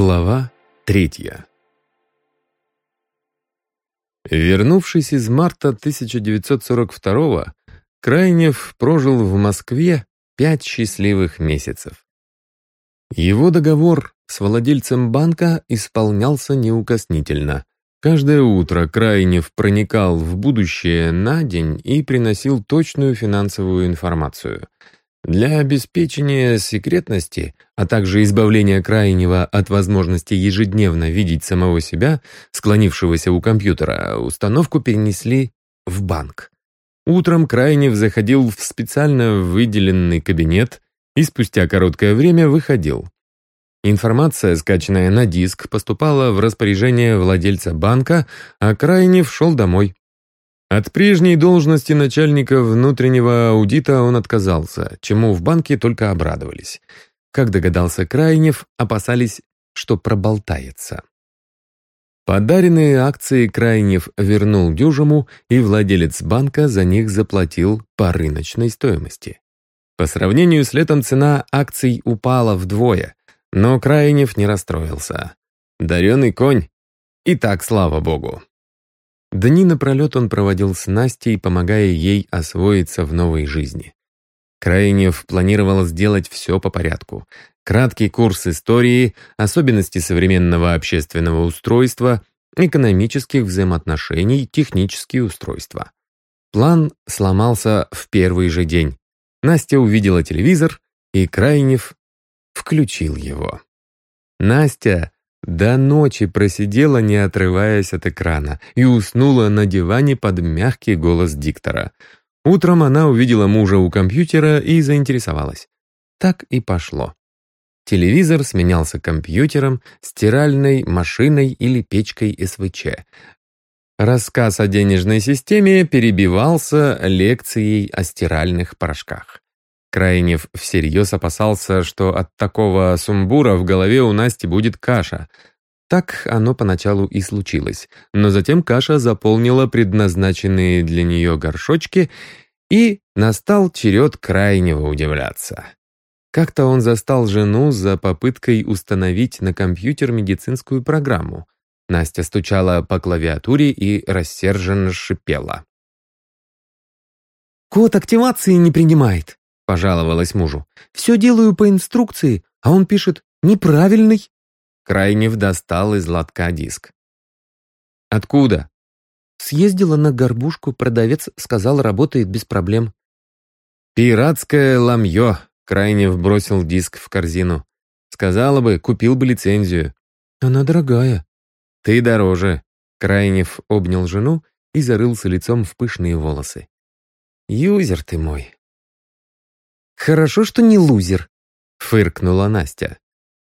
Глава третья Вернувшись из марта 1942 Крайнев прожил в Москве пять счастливых месяцев. Его договор с владельцем банка исполнялся неукоснительно. Каждое утро Крайнев проникал в будущее на день и приносил точную финансовую информацию – для обеспечения секретности, а также избавления крайнего от возможности ежедневно видеть самого себя, склонившегося у компьютера, установку перенесли в банк. Утром Крайнев заходил в специально выделенный кабинет и спустя короткое время выходил. Информация, скачанная на диск, поступала в распоряжение владельца банка, а Крайнев шел домой. От прежней должности начальника внутреннего аудита он отказался, чему в банке только обрадовались. Как догадался Крайнев, опасались, что проболтается. Подаренные акции Крайнев вернул дюжему, и владелец банка за них заплатил по рыночной стоимости. По сравнению с летом цена акций упала вдвое, но Крайнев не расстроился. Даренный конь. И так, слава богу. Дни напролет он проводил с Настей, помогая ей освоиться в новой жизни. Крайнев планировал сделать все по порядку. Краткий курс истории, особенности современного общественного устройства, экономических взаимоотношений, технические устройства. План сломался в первый же день. Настя увидела телевизор, и Крайнев включил его. Настя до ночи просидела, не отрываясь от экрана, и уснула на диване под мягкий голос диктора. Утром она увидела мужа у компьютера и заинтересовалась. Так и пошло. Телевизор сменялся компьютером, стиральной машиной или печкой СВЧ. Рассказ о денежной системе перебивался лекцией о стиральных порошках. Крайнев всерьез опасался, что от такого сумбура в голове у Насти будет каша. Так оно поначалу и случилось, но затем каша заполнила предназначенные для нее горшочки, и настал черед Крайнего удивляться. Как-то он застал жену за попыткой установить на компьютер медицинскую программу. Настя стучала по клавиатуре и рассерженно шипела. «Код активации не принимает пожаловалась мужу. «Все делаю по инструкции, а он пишет «неправильный». Крайнев достал из лотка диск. «Откуда?» Съездила на горбушку, продавец сказал, работает без проблем. «Пиратское ламье», — Крайнев бросил диск в корзину. «Сказала бы, купил бы лицензию». «Она дорогая». «Ты дороже». Крайнев обнял жену и зарылся лицом в пышные волосы. «Юзер ты мой, «Хорошо, что не лузер», — фыркнула Настя.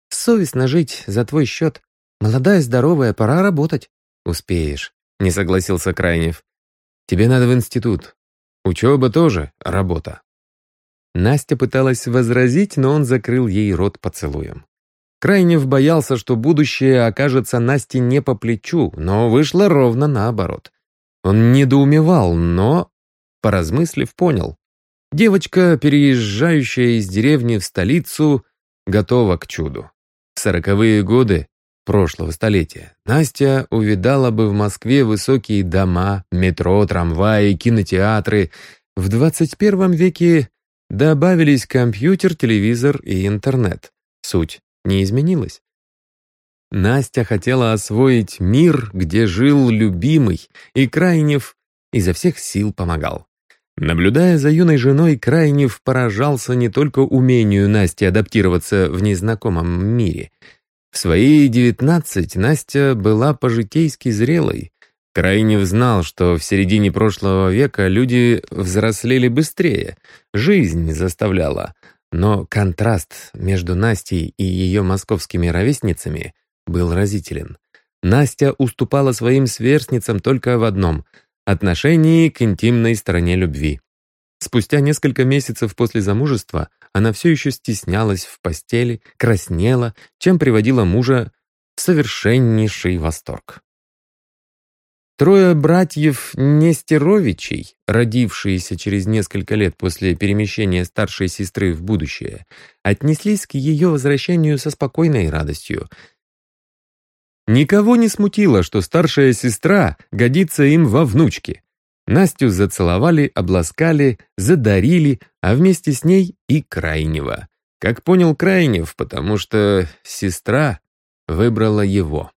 «Совестно жить за твой счет. Молодая, здоровая, пора работать». «Успеешь», — не согласился Крайнев. «Тебе надо в институт. Учеба тоже работа». Настя пыталась возразить, но он закрыл ей рот поцелуем. Крайнев боялся, что будущее окажется Насте не по плечу, но вышло ровно наоборот. Он недоумевал, но, поразмыслив, понял. Девочка, переезжающая из деревни в столицу, готова к чуду. В сороковые годы прошлого столетия Настя увидала бы в Москве высокие дома, метро, трамваи, кинотеатры. В 21 веке добавились компьютер, телевизор и интернет. Суть не изменилась. Настя хотела освоить мир, где жил любимый, и Крайнев изо всех сил помогал. Наблюдая за юной женой, Крайнев поражался не только умению Насти адаптироваться в незнакомом мире. В свои девятнадцать Настя была по-житейски зрелой. Крайнев знал, что в середине прошлого века люди взрослели быстрее, жизнь заставляла. Но контраст между Настей и ее московскими ровесницами был разителен. Настя уступала своим сверстницам только в одном — отношении к интимной стороне любви. Спустя несколько месяцев после замужества она все еще стеснялась в постели, краснела, чем приводила мужа в совершеннейший восторг. Трое братьев Нестеровичей, родившиеся через несколько лет после перемещения старшей сестры в будущее, отнеслись к ее возвращению со спокойной радостью. Никого не смутило, что старшая сестра годится им во внучки. Настю зацеловали, обласкали, задарили, а вместе с ней и Крайнего. Как понял Крайнев, потому что сестра выбрала его.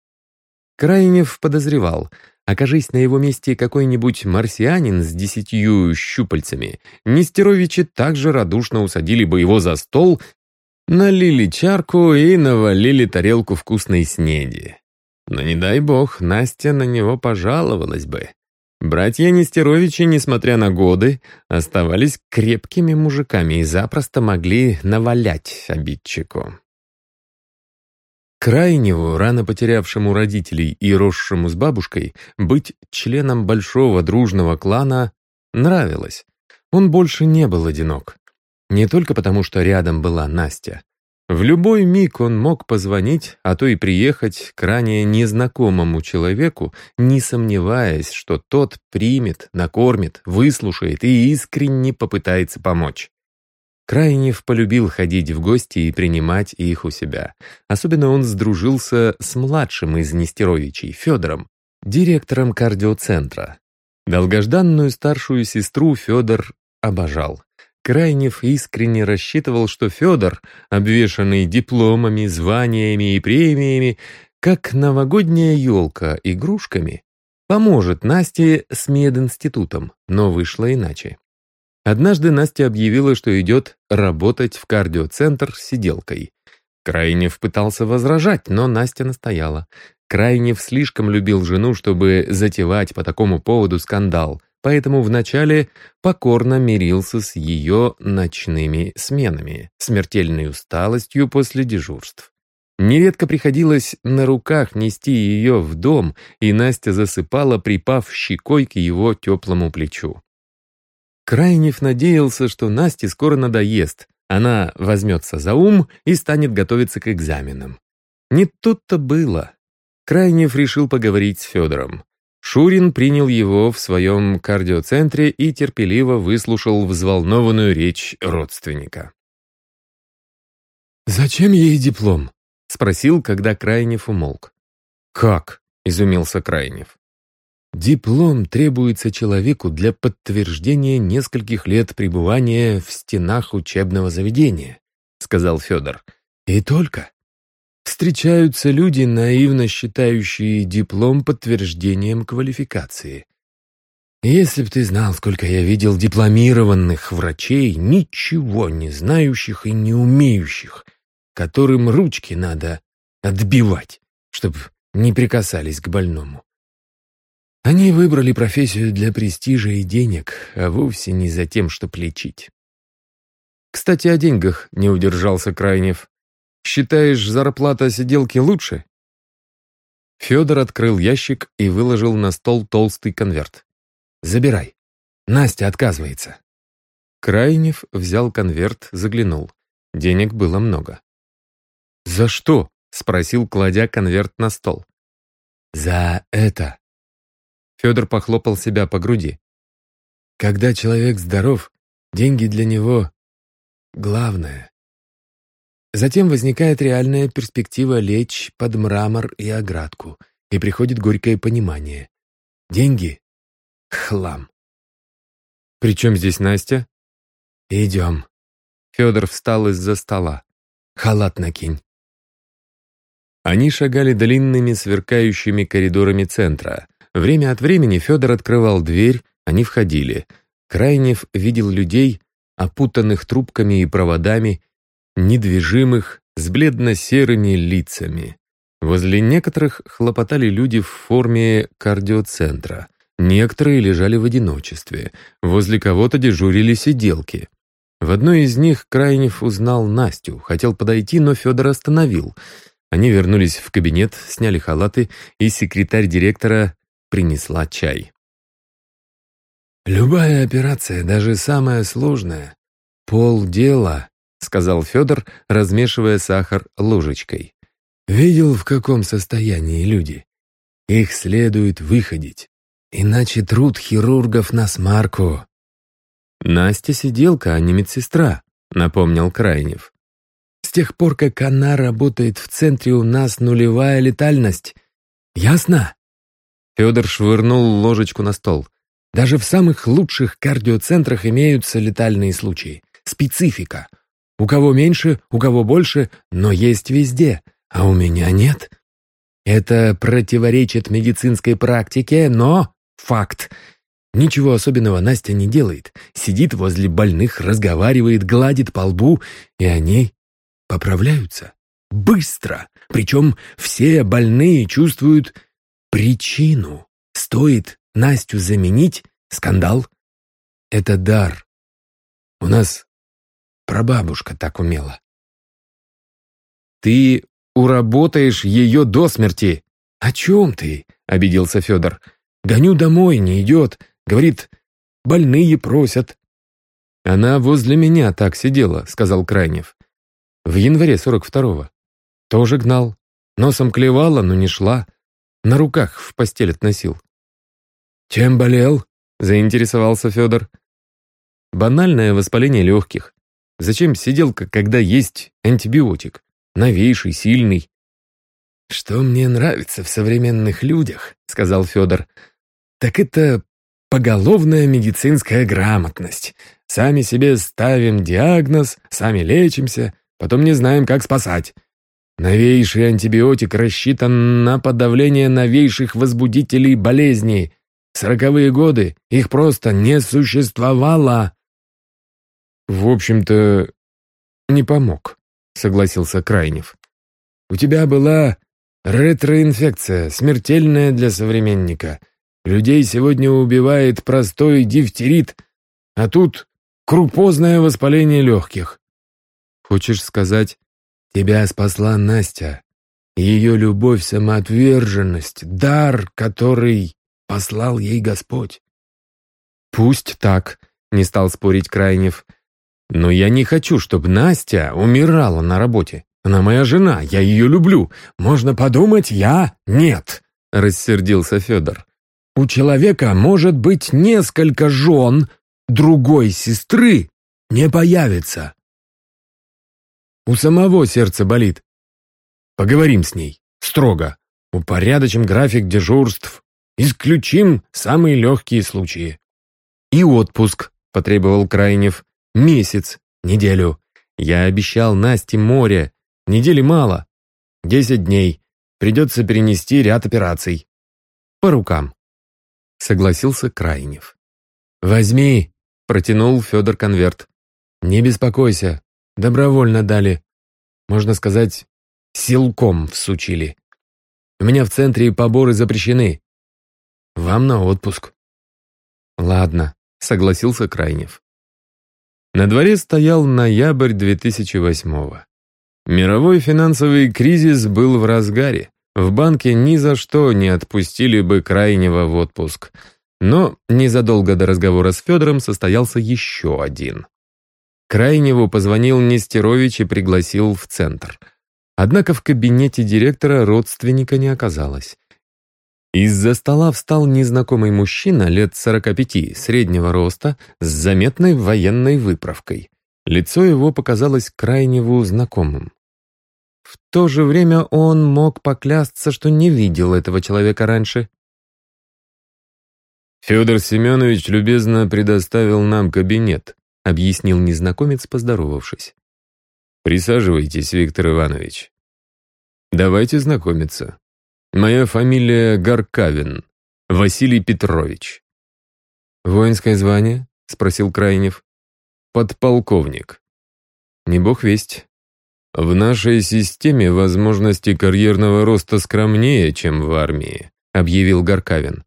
Крайнев подозревал, окажись на его месте какой-нибудь марсианин с десятью щупальцами, Нестеровичи также радушно усадили бы его за стол, налили чарку и навалили тарелку вкусной снеди. Но не дай бог, Настя на него пожаловалась бы. Братья Нестеровичи, несмотря на годы, оставались крепкими мужиками и запросто могли навалять обидчику. Крайневу, рано потерявшему родителей и росшему с бабушкой, быть членом большого дружного клана нравилось. Он больше не был одинок. Не только потому, что рядом была Настя. В любой миг он мог позвонить, а то и приехать к ранее незнакомому человеку, не сомневаясь, что тот примет, накормит, выслушает и искренне попытается помочь. Крайнев полюбил ходить в гости и принимать их у себя. Особенно он сдружился с младшим из Нестеровичей, Федором, директором кардиоцентра. Долгожданную старшую сестру Федор обожал. Крайнев искренне рассчитывал, что Федор, обвешанный дипломами, званиями и премиями, как новогодняя елка игрушками, поможет Насте с мединститутом, но вышло иначе. Однажды Настя объявила, что идет работать в кардиоцентр с сиделкой. Крайнев пытался возражать, но Настя настояла. Крайнев слишком любил жену, чтобы затевать по такому поводу скандал, поэтому вначале покорно мирился с ее ночными сменами, смертельной усталостью после дежурств. Нередко приходилось на руках нести ее в дом, и Настя засыпала, припав щекой к его теплому плечу. Крайнев надеялся, что Насте скоро надоест, она возьмется за ум и станет готовиться к экзаменам. Не тут-то было. Крайнев решил поговорить с Федором. Шурин принял его в своем кардиоцентре и терпеливо выслушал взволнованную речь родственника. «Зачем ей диплом?» — спросил, когда Крайнев умолк. «Как?» — изумился Крайнев. Диплом требуется человеку для подтверждения нескольких лет пребывания в стенах учебного заведения, сказал Федор. И только. Встречаются люди, наивно считающие диплом подтверждением квалификации. Если б ты знал, сколько я видел дипломированных врачей, ничего не знающих и не умеющих, которым ручки надо отбивать, чтобы не прикасались к больному. Они выбрали профессию для престижа и денег, а вовсе не за тем, чтобы лечить. Кстати, о деньгах не удержался Крайнев. Считаешь, зарплата сиделки лучше? Федор открыл ящик и выложил на стол толстый конверт. «Забирай. Настя отказывается». Крайнев взял конверт, заглянул. Денег было много. «За что?» — спросил, кладя конверт на стол. «За это», Федор похлопал себя по груди. Когда человек здоров, деньги для него главное. Затем возникает реальная перспектива лечь под мрамор и оградку, и приходит горькое понимание. Деньги — хлам. «При чем здесь Настя?» «Идем». Федор встал из-за стола. «Халат накинь». Они шагали длинными сверкающими коридорами центра. Время от времени Федор открывал дверь, они входили. Крайнев видел людей, опутанных трубками и проводами, недвижимых, с бледно-серыми лицами. Возле некоторых хлопотали люди в форме кардиоцентра. Некоторые лежали в одиночестве. Возле кого-то дежурили сиделки. В одной из них Крайнев узнал Настю. Хотел подойти, но Федор остановил. Они вернулись в кабинет, сняли халаты, и секретарь директора принесла чай. «Любая операция, даже самая сложная, полдела», — сказал Федор, размешивая сахар ложечкой. «Видел, в каком состоянии люди? Их следует выходить, иначе труд хирургов на смарку». «Настя сиделка, а не медсестра», — напомнил Крайнев. «С тех пор, как она работает в центре, у нас нулевая летальность. Ясно?» Федор швырнул ложечку на стол. «Даже в самых лучших кардиоцентрах имеются летальные случаи. Специфика. У кого меньше, у кого больше, но есть везде, а у меня нет. Это противоречит медицинской практике, но факт. Ничего особенного Настя не делает. Сидит возле больных, разговаривает, гладит по лбу, и они поправляются. Быстро. Причем все больные чувствуют причину. Стоит Настю заменить — скандал. Это дар. У нас прабабушка так умела. «Ты уработаешь ее до смерти!» «О чем ты?» — обиделся Федор. «Гоню домой, не идет. Говорит, больные просят». «Она возле меня так сидела», — сказал Крайнев. «В январе сорок второго. Тоже гнал. Носом клевала, но не шла. На руках в постель относил». «Чем болел?» — заинтересовался Федор. «Банальное воспаление легких. Зачем сиделка, когда есть антибиотик? Новейший, сильный». «Что мне нравится в современных людях», — сказал Федор, «так это поголовная медицинская грамотность. Сами себе ставим диагноз, сами лечимся, потом не знаем, как спасать. Новейший антибиотик рассчитан на подавление новейших возбудителей болезней. В сороковые годы их просто не существовало. «В общем-то, не помог», — согласился Крайнев. «У тебя была ретроинфекция, смертельная для современника. Людей сегодня убивает простой дифтерит, а тут крупозное воспаление легких». «Хочешь сказать, Тебя спасла Настя. Ее любовь, самоотверженность, дар, который послал ей Господь. «Пусть так», — не стал спорить Крайнев. «Но я не хочу, чтобы Настя умирала на работе. Она моя жена, я ее люблю. Можно подумать, я нет», — рассердился Федор. «У человека может быть несколько жен, другой сестры не появится. У самого сердце болит. Поговорим с ней. Строго. Упорядочим график дежурств. Исключим самые легкие случаи. И отпуск, потребовал Крайнев. Месяц, неделю. Я обещал Насте море. Недели мало. Десять дней. Придется перенести ряд операций. По рукам. Согласился Крайнев. «Возьми», — протянул Федор конверт. «Не беспокойся, Добровольно дали. Можно сказать, силком всучили. У меня в центре поборы запрещены. Вам на отпуск. Ладно, согласился Крайнев. На дворе стоял ноябрь 2008-го. Мировой финансовый кризис был в разгаре. В банке ни за что не отпустили бы Крайнего в отпуск. Но незадолго до разговора с Федором состоялся еще один. Крайневу позвонил Нестерович и пригласил в центр. Однако в кабинете директора родственника не оказалось. Из-за стола встал незнакомый мужчина лет 45, среднего роста, с заметной военной выправкой. Лицо его показалось Крайневу знакомым. В то же время он мог поклясться, что не видел этого человека раньше. «Федор Семенович любезно предоставил нам кабинет», — объяснил незнакомец, поздоровавшись. «Присаживайтесь, Виктор Иванович. Давайте знакомиться. Моя фамилия Гаркавин, Василий Петрович». «Воинское звание?» — спросил Крайнев. «Подполковник». «Не бог весть». «В нашей системе возможности карьерного роста скромнее, чем в армии», — объявил Гаркавин.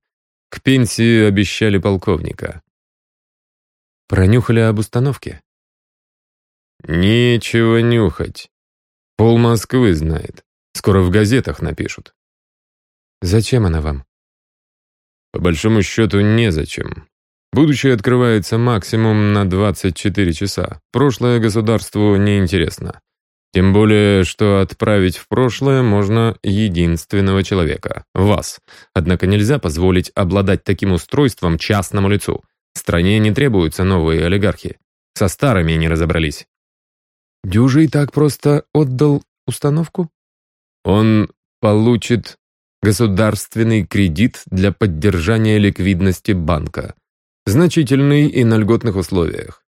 «К пенсии обещали полковника». Пронюхали об установке? Нечего нюхать. Пол Москвы знает. Скоро в газетах напишут. Зачем она вам? По большому счету, незачем. Будущее открывается максимум на 24 часа. Прошлое государству неинтересно. Тем более, что отправить в прошлое можно единственного человека — вас. Однако нельзя позволить обладать таким устройством частному лицу — Стране не требуются новые олигархи. Со старыми не разобрались. Дюжий так просто отдал установку? Он получит Государственный кредит для поддержания ликвидности банка. Значительный и на льготных условиях.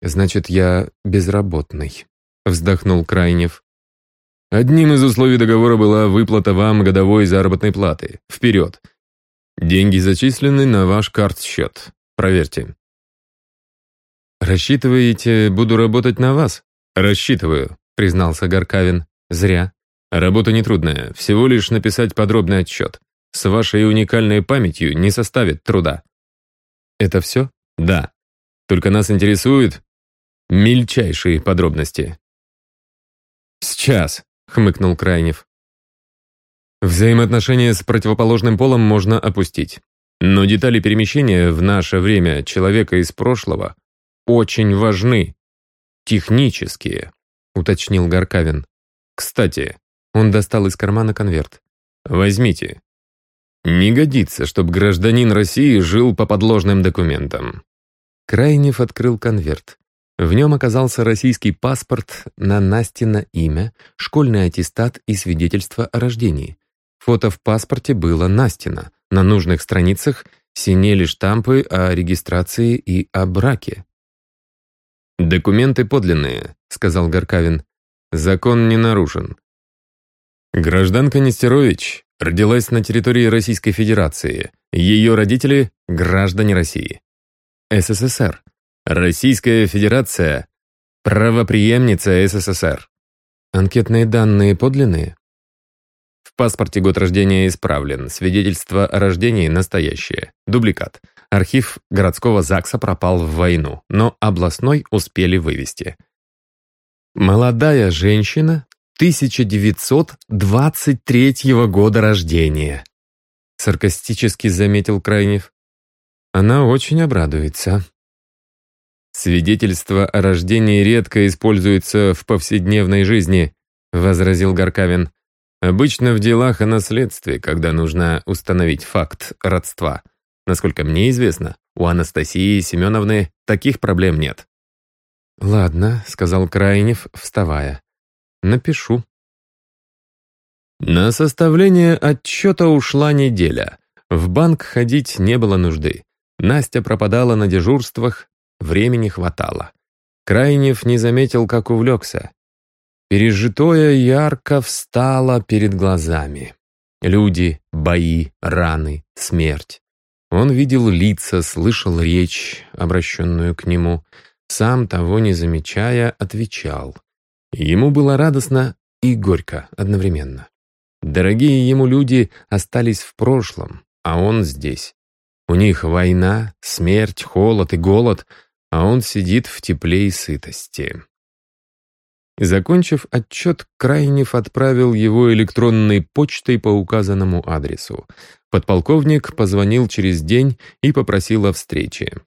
«Значит, я безработный», — вздохнул Крайнев. Одним из условий договора была выплата вам годовой заработной платы. Вперед. Деньги зачислены на ваш карт-счет. Проверьте. «Рассчитываете, буду работать на вас?» «Рассчитываю», — признался Горкавин. «Зря. Работа нетрудная, всего лишь написать подробный отчет. С вашей уникальной памятью не составит труда». «Это все?» «Да. Только нас интересуют мельчайшие подробности». «Сейчас», — хмыкнул Крайнев. Взаимоотношения с противоположным полом можно опустить. Но детали перемещения в наше время человека из прошлого очень важны. Технические, уточнил Горкавин. Кстати, он достал из кармана конверт. Возьмите. Не годится, чтобы гражданин России жил по подложным документам. Крайнев открыл конверт. В нем оказался российский паспорт на Настина имя, школьный аттестат и свидетельство о рождении. Фото в паспорте было Настина. На нужных страницах синели штампы о регистрации и о браке. «Документы подлинные», — сказал Горкавин. «Закон не нарушен». Гражданка Нестерович родилась на территории Российской Федерации. Ее родители — граждане России. СССР. Российская Федерация — правоприемница СССР. Анкетные данные подлинные? В паспорте год рождения исправлен, свидетельство о рождении настоящее, дубликат. Архив городского ЗАГСа пропал в войну, но областной успели вывести. Молодая женщина 1923 года рождения. Саркастически заметил Крайнев. Она очень обрадуется. «Свидетельство о рождении редко используется в повседневной жизни», возразил Горкавин. «Обычно в делах о наследстве, когда нужно установить факт родства. Насколько мне известно, у Анастасии Семеновны таких проблем нет». «Ладно», — сказал Крайнев, вставая. «Напишу». На составление отчета ушла неделя. В банк ходить не было нужды. Настя пропадала на дежурствах, времени хватало. Крайнев не заметил, как увлекся. Пережитое ярко встало перед глазами. Люди, бои, раны, смерть. Он видел лица, слышал речь, обращенную к нему. Сам, того не замечая, отвечал. Ему было радостно и горько одновременно. Дорогие ему люди остались в прошлом, а он здесь. У них война, смерть, холод и голод, а он сидит в тепле и сытости. Закончив отчет, Крайнев отправил его электронной почтой по указанному адресу. Подполковник позвонил через день и попросил о встрече.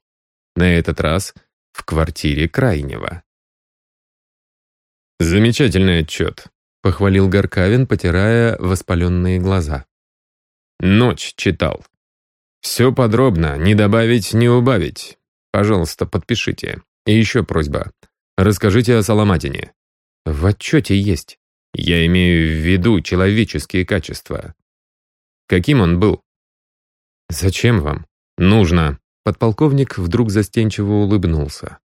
На этот раз в квартире Крайнева. «Замечательный отчет», — похвалил Горкавин, потирая воспаленные глаза. «Ночь читал. Все подробно, не добавить, не убавить. Пожалуйста, подпишите. И еще просьба. Расскажите о Соломатине. В отчете есть. Я имею в виду человеческие качества. Каким он был? Зачем вам? Нужно. Подполковник вдруг застенчиво улыбнулся.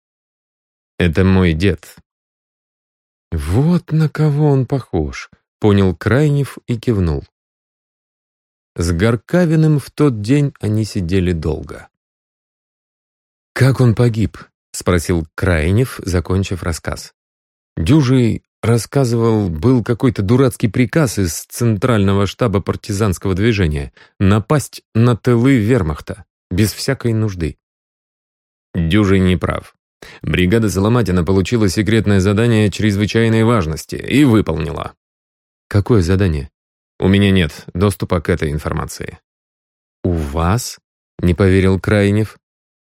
Это мой дед. Вот на кого он похож, понял Крайнев и кивнул. С Горкавиным в тот день они сидели долго. «Как он погиб?» — спросил Крайнев, закончив рассказ. Дюжий рассказывал, был какой-то дурацкий приказ из Центрального штаба партизанского движения напасть на тылы вермахта, без всякой нужды. Дюжий не прав. Бригада Соломатина получила секретное задание чрезвычайной важности и выполнила. Какое задание? У меня нет доступа к этой информации. У вас? Не поверил Крайнев.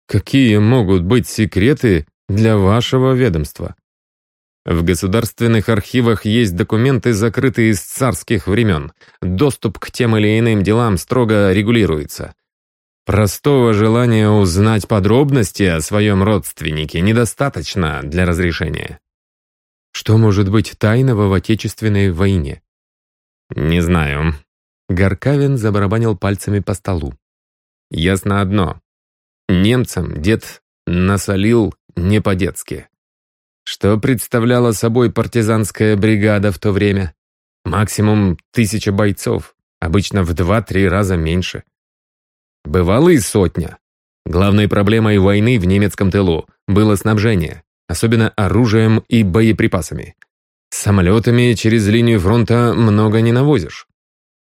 Какие могут быть секреты для вашего ведомства? В государственных архивах есть документы, закрытые из царских времен. Доступ к тем или иным делам строго регулируется. Простого желания узнать подробности о своем родственнике недостаточно для разрешения. Что может быть тайного в Отечественной войне? Не знаю. Горкавин забарабанил пальцами по столу. «Ясно одно. Немцам дед насолил не по-детски. Что представляла собой партизанская бригада в то время? Максимум тысяча бойцов, обычно в два-три раза меньше. Бывало и сотня. Главной проблемой войны в немецком тылу было снабжение, особенно оружием и боеприпасами. Самолетами через линию фронта много не навозишь.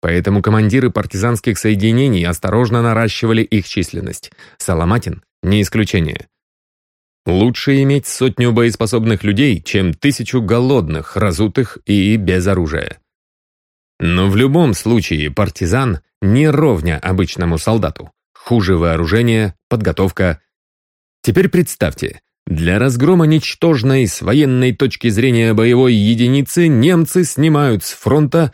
Поэтому командиры партизанских соединений осторожно наращивали их численность. Соломатин – не исключение. Лучше иметь сотню боеспособных людей, чем тысячу голодных, разутых и без оружия. Но в любом случае партизан не ровня обычному солдату. Хуже вооружение, подготовка. Теперь представьте, для разгрома ничтожной с военной точки зрения боевой единицы немцы снимают с фронта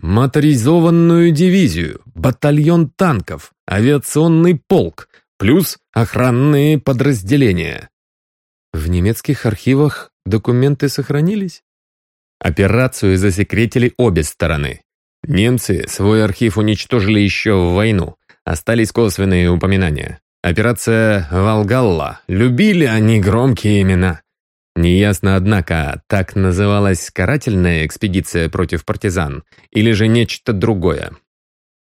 моторизованную дивизию, батальон танков, авиационный полк, плюс охранные подразделения. В немецких архивах документы сохранились? Операцию засекретили обе стороны. Немцы свой архив уничтожили еще в войну. Остались косвенные упоминания. Операция «Волгалла». Любили они громкие имена. Неясно, однако, так называлась карательная экспедиция против партизан или же нечто другое.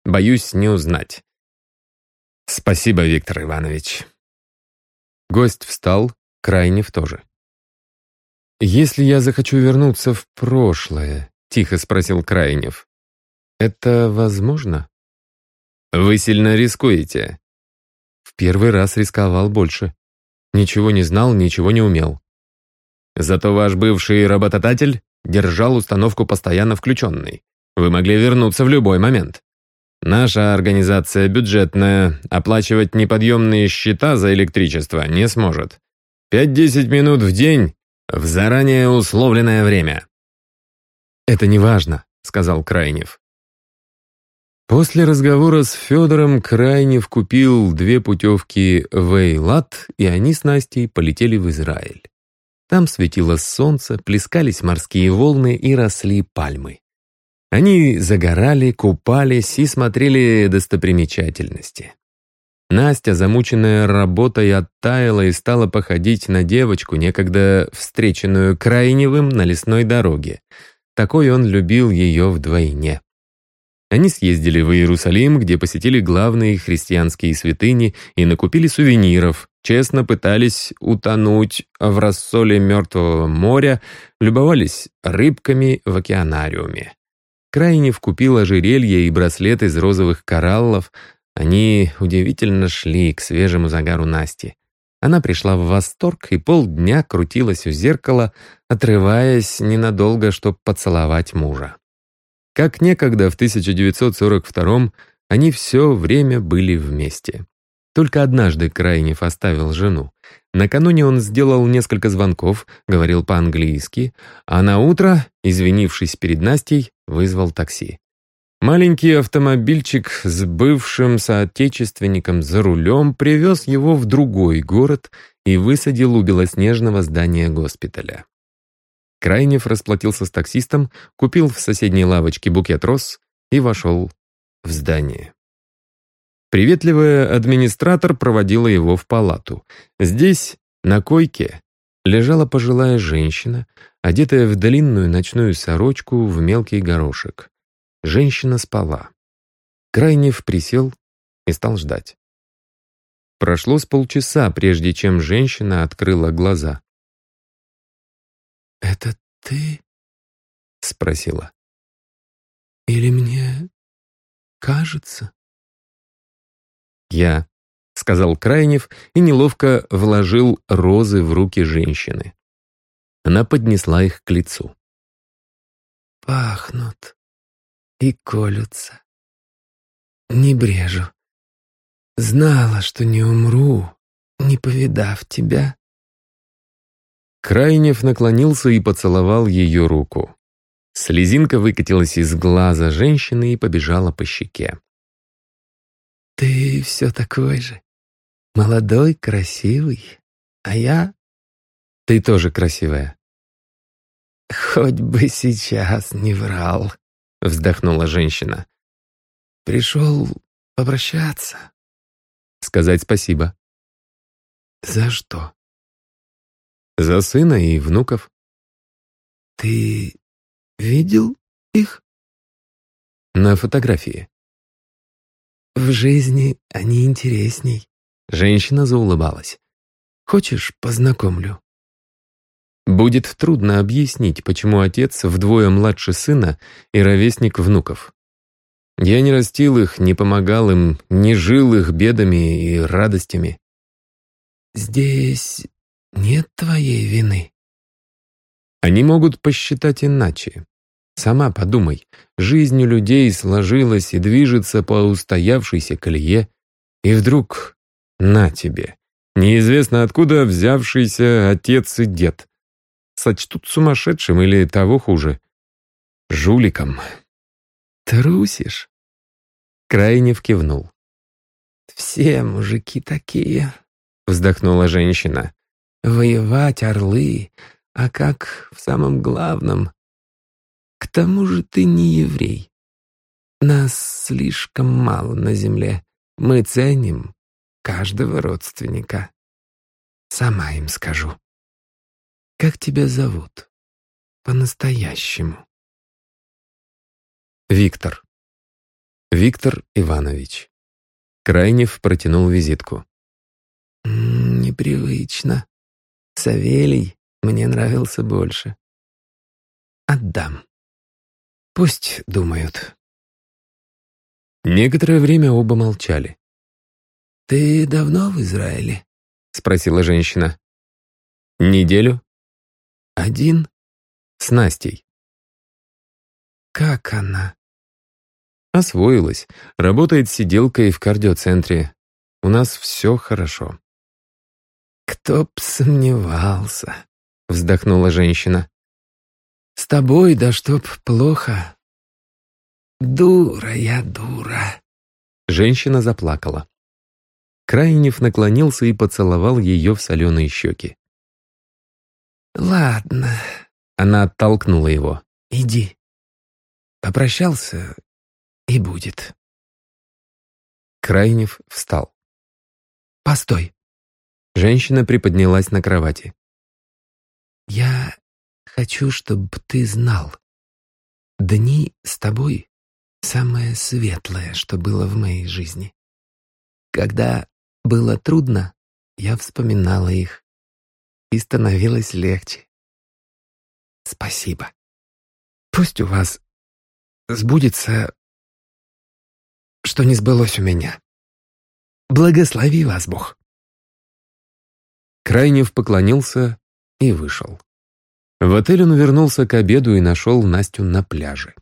Боюсь не узнать. Спасибо, Виктор Иванович. Гость встал, Крайнев тоже. «Если я захочу вернуться в прошлое», — тихо спросил Крайнев, — «это возможно?» «Вы сильно рискуете». В первый раз рисковал больше. Ничего не знал, ничего не умел. Зато ваш бывший работодатель держал установку постоянно включенной. Вы могли вернуться в любой момент. Наша организация бюджетная, оплачивать неподъемные счета за электричество не сможет. Пять-десять минут в день в заранее условленное время. «Это не важно», — сказал Крайнев. После разговора с Федором Крайнев купил две путевки в Эйлат, и они с Настей полетели в Израиль. Там светило солнце, плескались морские волны и росли пальмы. Они загорали, купались и смотрели достопримечательности. Настя, замученная работой, оттаяла и стала походить на девочку, некогда встреченную Крайневым на лесной дороге. Такой он любил ее вдвойне. Они съездили в Иерусалим, где посетили главные христианские святыни и накупили сувениров, честно пытались утонуть в рассоле Мертвого моря, любовались рыбками в океанариуме. Крайнев купил ожерелье и браслет из розовых кораллов, они удивительно шли к свежему загару Насти. Она пришла в восторг и полдня крутилась у зеркала, отрываясь ненадолго, чтобы поцеловать мужа. Как некогда в 1942-м они все время были вместе. Только однажды Крайнев оставил жену. Накануне он сделал несколько звонков, говорил по-английски, а на утро, извинившись перед Настей, вызвал такси. Маленький автомобильчик с бывшим соотечественником за рулем привез его в другой город и высадил у белоснежного здания госпиталя. Крайнев расплатился с таксистом, купил в соседней лавочке букет роз и вошел в здание. Приветливая администратор проводила его в палату. Здесь, на койке, лежала пожилая женщина, одетая в длинную ночную сорочку в мелкий горошек. Женщина спала. Крайнев присел и стал ждать. Прошло с полчаса, прежде чем женщина открыла глаза. «Это ты?» — спросила. «Или мне кажется?» «Я», — сказал Крайнев и неловко вложил розы в руки женщины. Она поднесла их к лицу. «Пахнут», и колются. Не брежу. Знала, что не умру, не повидав тебя. Крайнев наклонился и поцеловал ее руку. Слезинка выкатилась из глаза женщины и побежала по щеке. «Ты все такой же. Молодой, красивый. А я...» «Ты тоже красивая». «Хоть бы сейчас не врал», — вздохнула женщина. Пришел попрощаться. Сказать спасибо. За что? За сына и внуков. Ты видел их? На фотографии. В жизни они интересней. Женщина заулыбалась. Хочешь, познакомлю? Будет трудно объяснить, почему отец вдвое младше сына и ровесник внуков. Я не растил их, не помогал им, не жил их бедами и радостями. Здесь нет твоей вины. Они могут посчитать иначе. Сама подумай, жизнь у людей сложилась и движется по устоявшейся колее, и вдруг на тебе. Неизвестно откуда взявшийся отец и дед. Сочтут сумасшедшим или того хуже. Жуликом. Трусишь? Крайнев кивнул. Все мужики такие, вздохнула женщина. Воевать орлы, а как в самом главном? К тому же ты не еврей. Нас слишком мало на земле. Мы ценим каждого родственника. Сама им скажу. Как тебя зовут? По-настоящему. Виктор. Виктор Иванович. Крайнев протянул визитку. «Непривычно. Савелий мне нравился больше. Отдам. Пусть думают». Некоторое время оба молчали. «Ты давно в Израиле?» — спросила женщина. «Неделю?» «Один?» «С Настей». «Как она?» «Освоилась. Работает сиделкой в кардиоцентре. У нас все хорошо». «Кто б сомневался», — вздохнула женщина. «С тобой, да чтоб плохо. Дура я, дура». Женщина заплакала. Крайнев наклонился и поцеловал ее в соленые щеки. «Ладно». Она оттолкнула его. «Иди. Попрощался, и будет». Крайнев встал. «Постой». Женщина приподнялась на кровати. «Я хочу, чтобы ты знал. Дни с тобой — самое светлое, что было в моей жизни. Когда было трудно, я вспоминала их, и становилось легче. Спасибо. Пусть у вас сбудется, что не сбылось у меня. Благослови вас, Бог. Крайнев поклонился и вышел. В отель он вернулся к обеду и нашел Настю на пляже.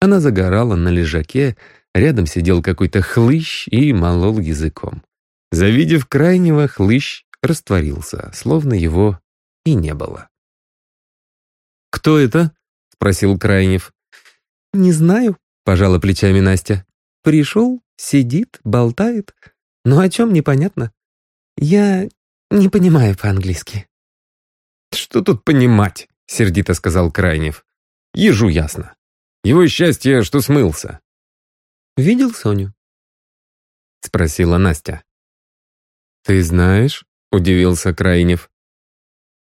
Она загорала на лежаке, рядом сидел какой-то хлыщ и молол языком. Завидев крайнего, хлыщ растворился, словно его и не было. «Кто это?» — спросил Крайнев. «Не знаю», — пожала плечами Настя. «Пришел, сидит, болтает. Но о чем непонятно. Я не понимаю по-английски». «Что тут понимать?» — сердито сказал Крайнев. «Ежу ясно. Его счастье, что смылся». «Видел Соню?» — спросила Настя. «Ты знаешь?» — удивился Крайнев.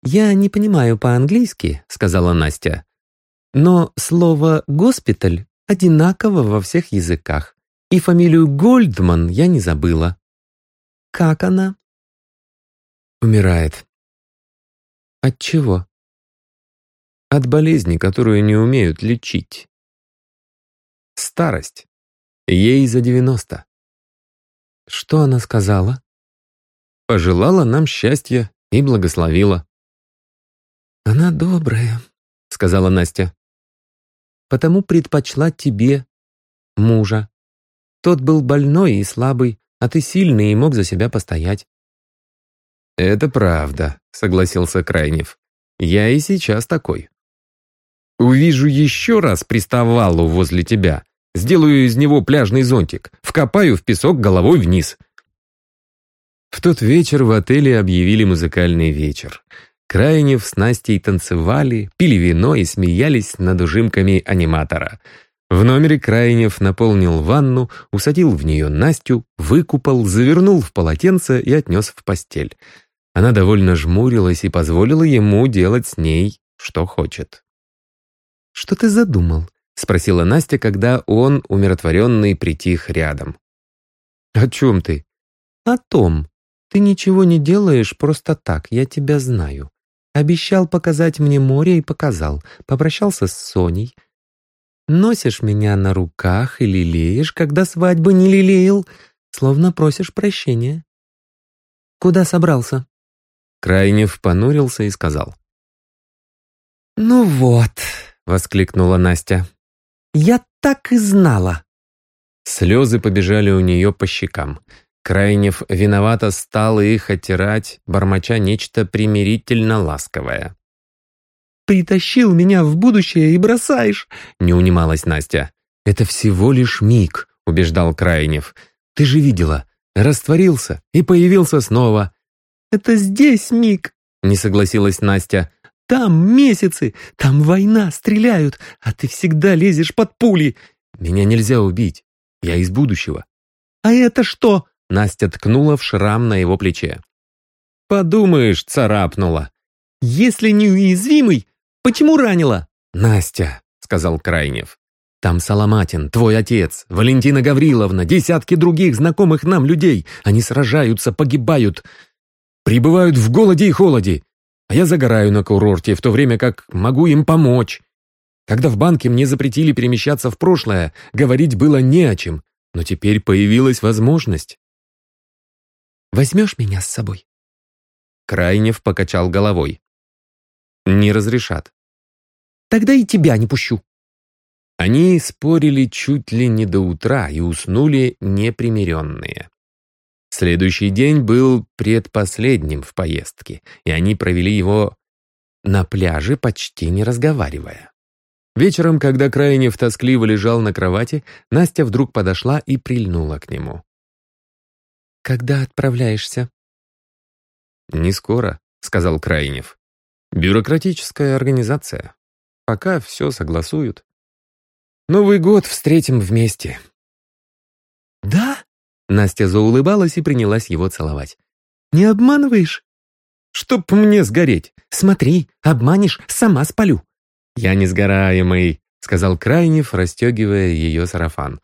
«Я не понимаю по-английски», — сказала Настя. «Но слово «госпиталь» одинаково во всех языках, и фамилию Гольдман я не забыла. Как она?» «Умирает». «От чего?» «От болезни, которую не умеют лечить». «Старость. Ей за девяносто». «Что она сказала?» пожелала нам счастья и благословила. «Она добрая», — сказала Настя. «Потому предпочла тебе мужа. Тот был больной и слабый, а ты сильный и мог за себя постоять». «Это правда», — согласился Крайнев. «Я и сейчас такой. Увижу еще раз приставалу возле тебя, сделаю из него пляжный зонтик, вкопаю в песок головой вниз, в тот вечер в отеле объявили музыкальный вечер. Крайнев с Настей танцевали, пили вино и смеялись над ужимками аниматора. В номере Крайнев наполнил ванну, усадил в нее Настю, выкупал, завернул в полотенце и отнес в постель. Она довольно жмурилась и позволила ему делать с ней, что хочет. «Что ты задумал?» — спросила Настя, когда он, умиротворенный, притих рядом. «О чем ты?» «О том. Ты ничего не делаешь просто так, я тебя знаю. Обещал показать мне море и показал. Попрощался с Соней, Носишь меня на руках и лелеешь, когда свадьбы не лелеял, словно просишь прощения. Куда собрался?» Крайнев понурился и сказал. «Ну вот», — воскликнула Настя, — «я так и знала». Слезы побежали у нее по щекам. Крайнев виновато стал их оттирать, бормоча нечто примирительно ласковое притащил меня в будущее и бросаешь!» — не унималась Настя. «Это всего лишь миг», — убеждал Крайнев. «Ты же видела, растворился и появился снова». «Это здесь миг», — не согласилась Настя. «Там месяцы, там война, стреляют, а ты всегда лезешь под пули». «Меня нельзя убить, я из будущего». «А это что?» — Настя ткнула в шрам на его плече. «Подумаешь, царапнула. Если неуязвимый, Почему ранила?» «Настя», — сказал Крайнев. «Там Соломатин, твой отец, Валентина Гавриловна, десятки других знакомых нам людей. Они сражаются, погибают, пребывают в голоде и холоде. А я загораю на курорте, в то время как могу им помочь. Когда в банке мне запретили перемещаться в прошлое, говорить было не о чем, но теперь появилась возможность. «Возьмешь меня с собой?» Крайнев покачал головой. Не разрешат. Тогда и тебя не пущу. Они спорили чуть ли не до утра и уснули непримиренные. Следующий день был предпоследним в поездке, и они провели его на пляже, почти не разговаривая. Вечером, когда Крайнев тоскливо лежал на кровати, Настя вдруг подошла и прильнула к нему. «Когда отправляешься?» «Не скоро», — сказал Крайнев. Бюрократическая организация. Пока все согласуют. Новый год встретим вместе. Да? Настя заулыбалась и принялась его целовать. Не обманываешь? Чтоб мне сгореть. Смотри, обманешь, сама спалю. Я не сгораемый, сказал Крайнев, расстегивая ее сарафан.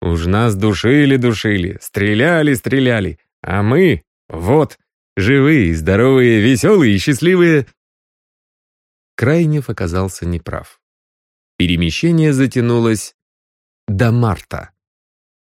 Уж нас душили-душили, стреляли-стреляли, а мы, вот, живые, здоровые, веселые и счастливые, Крайнев оказался неправ. Перемещение затянулось до марта.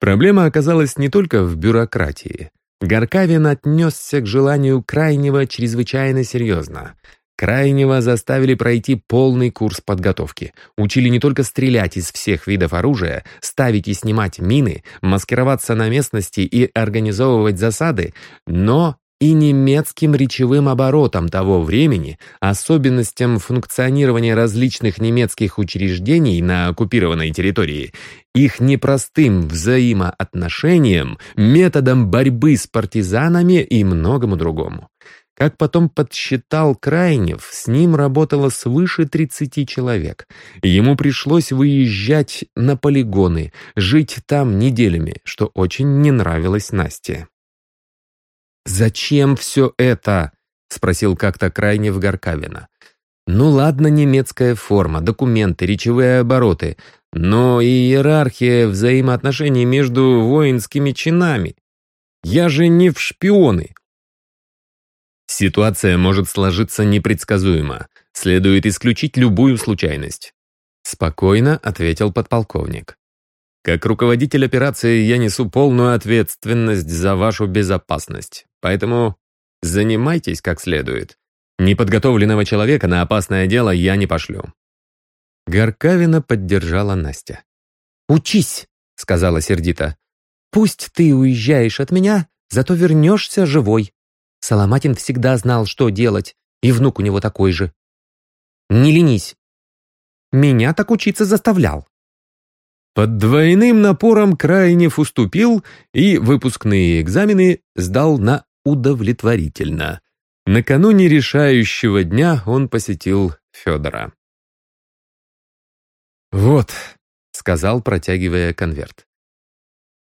Проблема оказалась не только в бюрократии. Горкавин отнесся к желанию Крайнего чрезвычайно серьезно. Крайнего заставили пройти полный курс подготовки. Учили не только стрелять из всех видов оружия, ставить и снимать мины, маскироваться на местности и организовывать засады, но и немецким речевым оборотам того времени, особенностям функционирования различных немецких учреждений на оккупированной территории, их непростым взаимоотношениям, методам борьбы с партизанами и многому другому. Как потом подсчитал Крайнев, с ним работало свыше 30 человек. Ему пришлось выезжать на полигоны, жить там неделями, что очень не нравилось Насте. «Зачем все это?» — спросил как-то крайне в Горкавина. «Ну ладно, немецкая форма, документы, речевые обороты, но иерархия взаимоотношений между воинскими чинами. Я же не в шпионы». Ситуация может сложиться непредсказуемо. Следует исключить любую случайность. Спокойно ответил подполковник. Как руководитель операции я несу полную ответственность за вашу безопасность. Поэтому занимайтесь как следует. Неподготовленного человека на опасное дело я не пошлю». Горкавина поддержала Настя. «Учись», — сказала сердито. «Пусть ты уезжаешь от меня, зато вернешься живой. Соломатин всегда знал, что делать, и внук у него такой же. Не ленись. Меня так учиться заставлял». Под двойным напором Крайнев уступил и выпускные экзамены сдал на удовлетворительно. Накануне решающего дня он посетил Федора. «Вот», — сказал, протягивая конверт.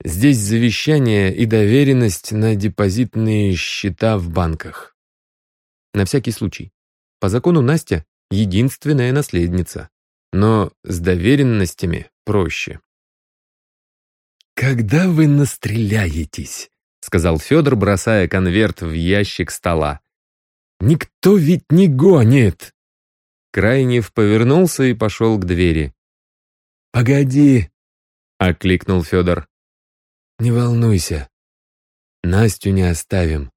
«Здесь завещание и доверенность на депозитные счета в банках. На всякий случай. По закону Настя — единственная наследница. Но с доверенностями проще». «Когда вы настреляетесь?» — сказал Федор, бросая конверт в ящик стола. «Никто ведь не гонит!» Крайнев повернулся и пошел к двери. «Погоди!» — окликнул Федор. «Не волнуйся. Настю не оставим.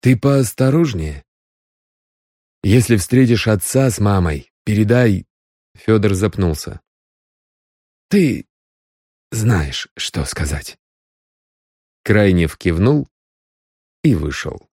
Ты поосторожнее. Если встретишь отца с мамой, передай...» Федор запнулся. «Ты знаешь, что сказать». Крайнев кивнул и вышел.